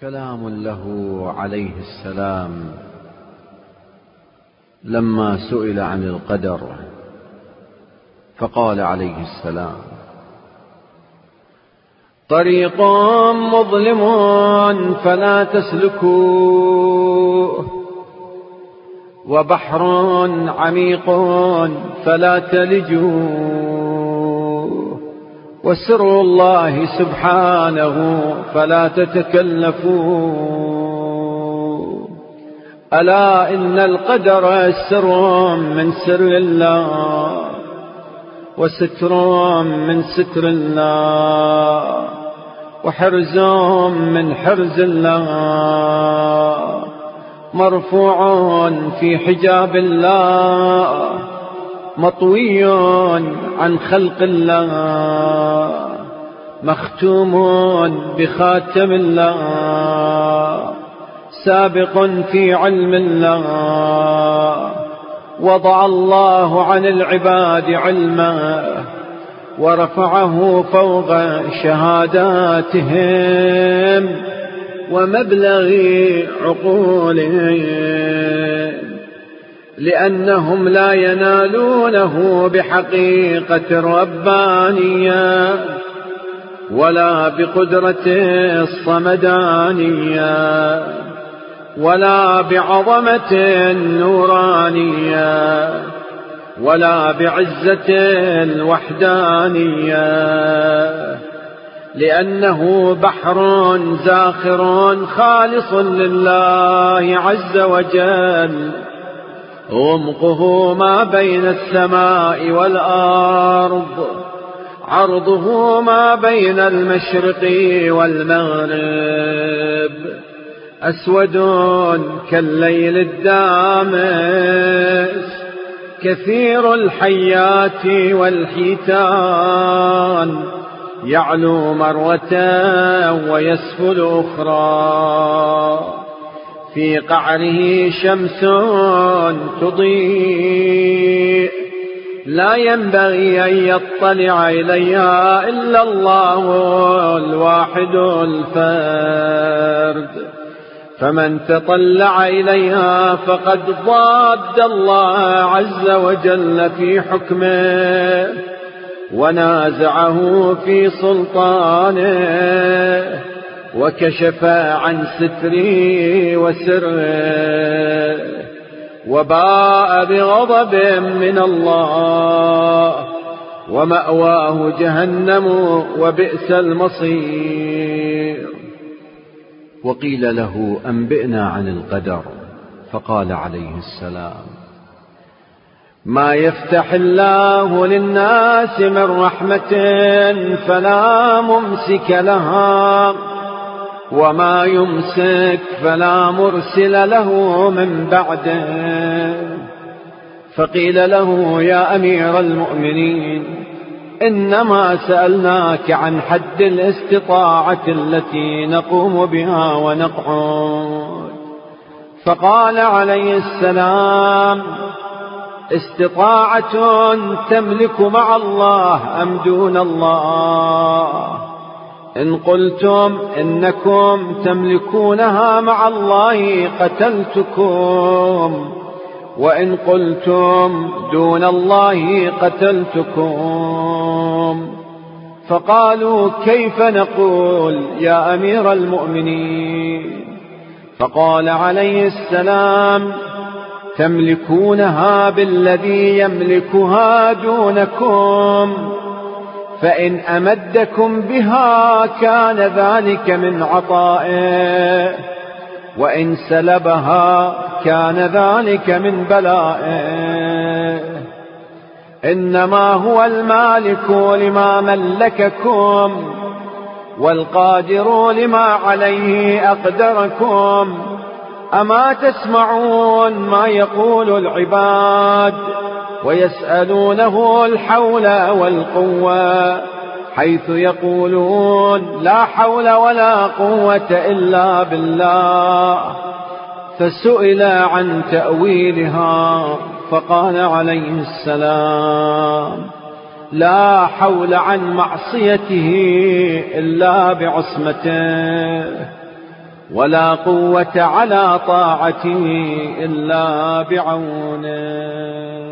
كلام له عليه السلام لما سئل عن القدر فقال عليه السلام طريق مظلم فلا تسلكوه وبحر عميق فلا تلجوه. وسر الله سبحانه فلا تتكلفوا. ألا إن القدر سر من سر الله وستر من ستر الله وحرز من حرز الله مرفوع في حجاب الله. مطوي عن خلق الله مختوم بخاتم الله سابق في علم الله. وضع الله عن العباد علما ورفعه فوق شهاداتهم ومبلغ عقولهم. لأنهم لا ينالونه بحقيقة ربانية ولا بقدرة الصمدانية ولا بعظمة نورانية ولا بعزة الوحدانية لأنه بحر زاخر خالص لله عز وجل غمقه ما بين السماء والأرض عرضه ما بين المشرق والمغرب. أسود كالليل الدامس كثير الحيات والحيتان. يعلو مرة ويسفل أخرى. في قعره شمس تضيء. لا ينبغي أن يطلع إليها إلا الله الواحد الفرد. فمن تطلع إليها فقد ضاد الله عز وجل في حكمه ونازعه في سلطانه. وكشف عن ستره وسره وباء بغضب من الله ومأواه جهنم وبئس المصير. وقيل له أنبئنا عن القدر فقال عليه السلام ما يفتح الله للناس من رحمة فلا ممسك لها. وما يمسك فلا مرسل له من بعده فقيل له يا أمير المؤمنين إنما سألناك عن حد الاستطاعة التي نقوم بها ونقعد. فقال عليه السلام استطاعة تملك مع الله أم دون الله؟ إن قلتم إنكم تملكونها مع الله قتلتكم. وإن قلتم دون الله قتلتكم. فقالوا كيف نقول يا أمير المؤمنين؟ فقال عليه السلام تملكونها بالذي يملكها دونكم. فإن أمدكم بها كان ذلك من عطائه. وإن سلبها كان ذلك من بلائه. إنما هو المالك لما ملككم والقادر لما عليه أقدركم. أما تسمعون ما يقول العباد ويسألونه الحول والقوة حيث يقولون لا حول ولا قوة إلا بالله. فسئل عن تأويلها فقال عليه السلام لا حول عن معصيته إلا بعصمته ولا قوة على طاعته إلا بعونه.